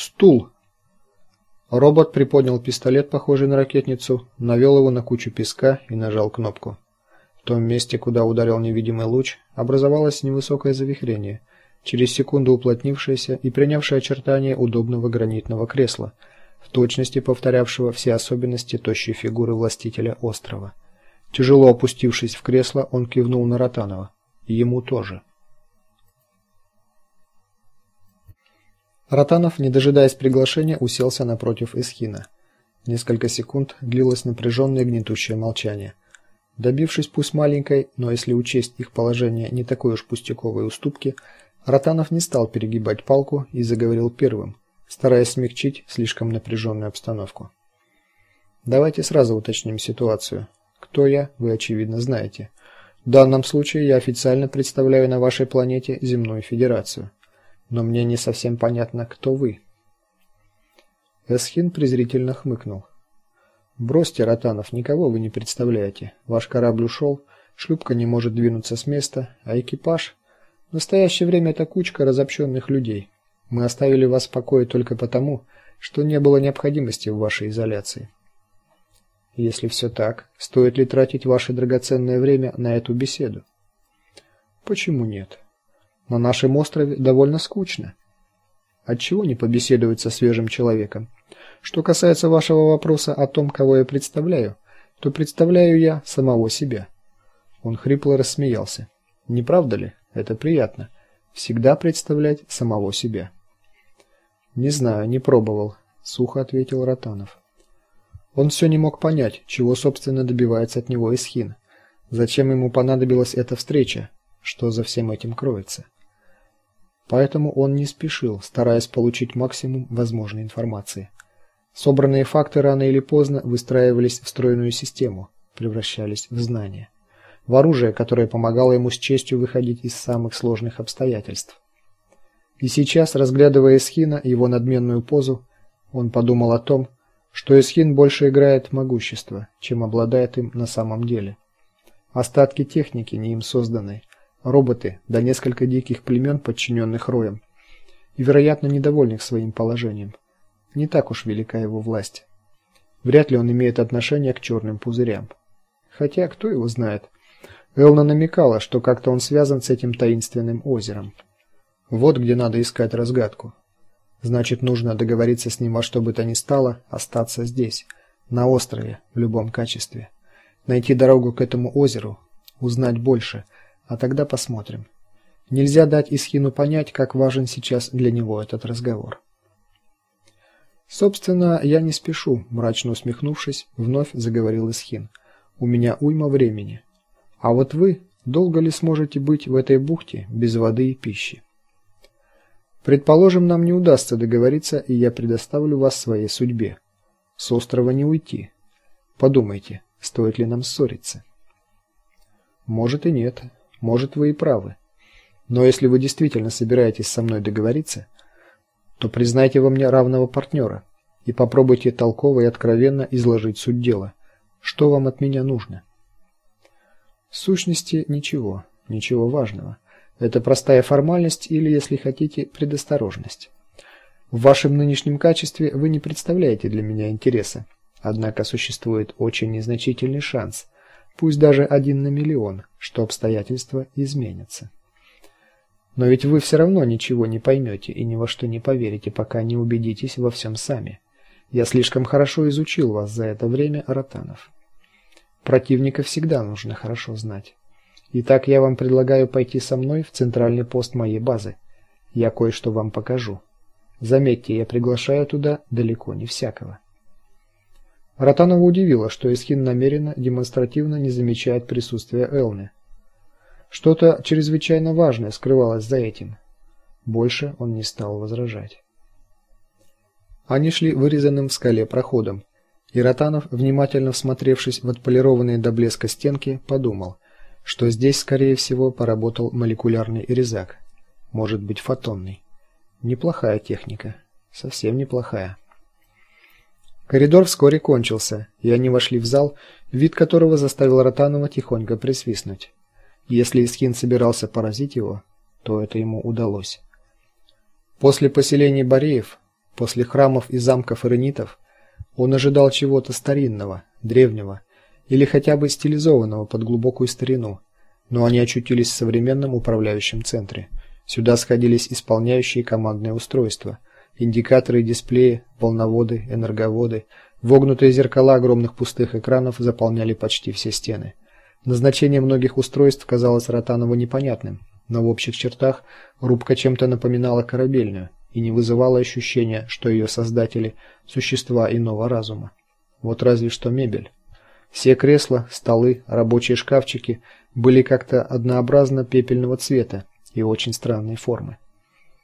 Стул. Робот приподнял пистолет, похожий на ракетницу, навел его на кучу песка и нажал кнопку. В том месте, куда ударил невидимый луч, образовалось невысокое завихрение, через секунду уплотнившееся и принявшее очертания удобного гранитного кресла, в точности повторявшего все особенности тощей фигуры властителя острова. Тяжело опустившись в кресло, он кивнул на Ротанова. Ему тоже. Ротанов, не дожидаясь приглашения, уселся напротив Исхина. Несколько секунд длилось напряженное гнетущее молчание. Добившись пусть маленькой, но если учесть их положение, не такой уж пустяковой уступки, Ротанов не стал перегибать палку и заговорил первым, стараясь смягчить слишком напряженную обстановку. Давайте сразу уточним ситуацию. Кто я, вы очевидно знаете. В данном случае я официально представляю на вашей планете Земную Федерацию. Но мне не совсем понятно, кто вы. Эсхин презрительно хмыкнул. Бросьте, Ротанов, никого вы не представляете. Ваш корабль ушел, шлюпка не может двинуться с места, а экипаж в настоящее время это кучка разобщенных людей. Мы оставили вас в покое только потому, что не было необходимости в вашей изоляции. Если все так, стоит ли тратить ваше драгоценное время на эту беседу? Почему нет? На нашем острове довольно скучно. Отчего не побеседовать со свежим человеком? Что касается вашего вопроса о том, кого я представляю, то представляю я самого себя. Он хрипло рассмеялся. Не правда ли? Это приятно всегда представлять самого себя. Не знаю, не пробовал, сухо ответил Ротанов. Он все не мог понять, чего собственно добивается от него Исхин. Зачем ему понадобилась эта встреча? Что за всем этим кроется? Поэтому он не спешил, стараясь получить максимум возможной информации. Собранные факты рано или поздно выстраивались в стройную систему, превращались в знания, в оружие, которое помогало ему с честью выходить из самых сложных обстоятельств. И сейчас, разглядывая Эсхина, его надменную позу, он подумал о том, что Эсхин больше играет могущество, чем обладает им на самом деле. Остатки техники не им созданной, роботы, да несколько диких племен, подчиненных роем, и, вероятно, недовольных своим положением. Не так уж велика его власть. Вряд ли он имеет отношение к черным пузырям. Хотя кто его знает? Элна намекала, что как-то он связан с этим таинственным озером. Вот где надо искать разгадку. Значит, нужно договориться с ним во что бы то ни стало, остаться здесь, на острове в любом качестве. Найти дорогу к этому озеру, узнать больше – а тогда посмотрим. Нельзя дать Исхину понять, как важен сейчас для него этот разговор. Собственно, я не спешу, мрачно усмехнувшись, вновь заговорил Исхин. У меня уйма времени. А вот вы долго ли сможете быть в этой бухте без воды и пищи? Предположим, нам не удастся договориться, и я предоставлю вас своей судьбе. С острова не уйти. Подумайте, стоит ли нам ссориться. Может и нет. Может, вы и правы. Но если вы действительно собираетесь со мной договориться, то признайте во мне равного партнера и попробуйте толково и откровенно изложить суть дела. Что вам от меня нужно? В сущности, ничего, ничего важного. Это простая формальность или, если хотите, предосторожность. В вашем нынешнем качестве вы не представляете для меня интереса. Однако существует очень незначительный шанс – пусть даже один на миллион, что обстоятельства изменятся. Но ведь вы все равно ничего не поймете и ни во что не поверите, пока не убедитесь во всем сами. Я слишком хорошо изучил вас за это время, Ротанов. Противника всегда нужно хорошо знать. Итак, я вам предлагаю пойти со мной в центральный пост моей базы. Я кое-что вам покажу. Заметьте, я приглашаю туда далеко не всякого. Ротанова удивило, что Исхин намеренно, демонстративно не замечает присутствия Элны. Что-то чрезвычайно важное скрывалось за этим. Больше он не стал возражать. Они шли вырезанным в скале проходом, и Ротанов, внимательно всмотревшись в отполированные до блеска стенки, подумал, что здесь, скорее всего, поработал молекулярный резак, может быть, фотонный. Неплохая техника, совсем неплохая. Коридор вскоре кончился, и они вошли в зал, вид которого заставил Ротанова тихонько присвистнуть. Если Исхин собирался поразить его, то это ему удалось. После поселения Бореев, После храмов и замков иронитов он ожидал чего-то старинного, древнего или хотя бы стилизованного под глубокую старину, но они очутились в современном управляющем центре. Сюда сходились исполняющие командные устройства, индикаторы и дисплеи, волноводы, энерговоды, вогнутые зеркала огромных пустых экранов заполняли почти все стены. Назначение многих устройств казалось Ротанову непонятным, но в общих чертах рубка чем-то напоминала корабельную и не вызывала ощущения, что ее создатели существа иного разума. Вот разве что мебель. Все кресла, столы, рабочие шкафчики были как-то однообразно пепельного цвета и очень странной формы.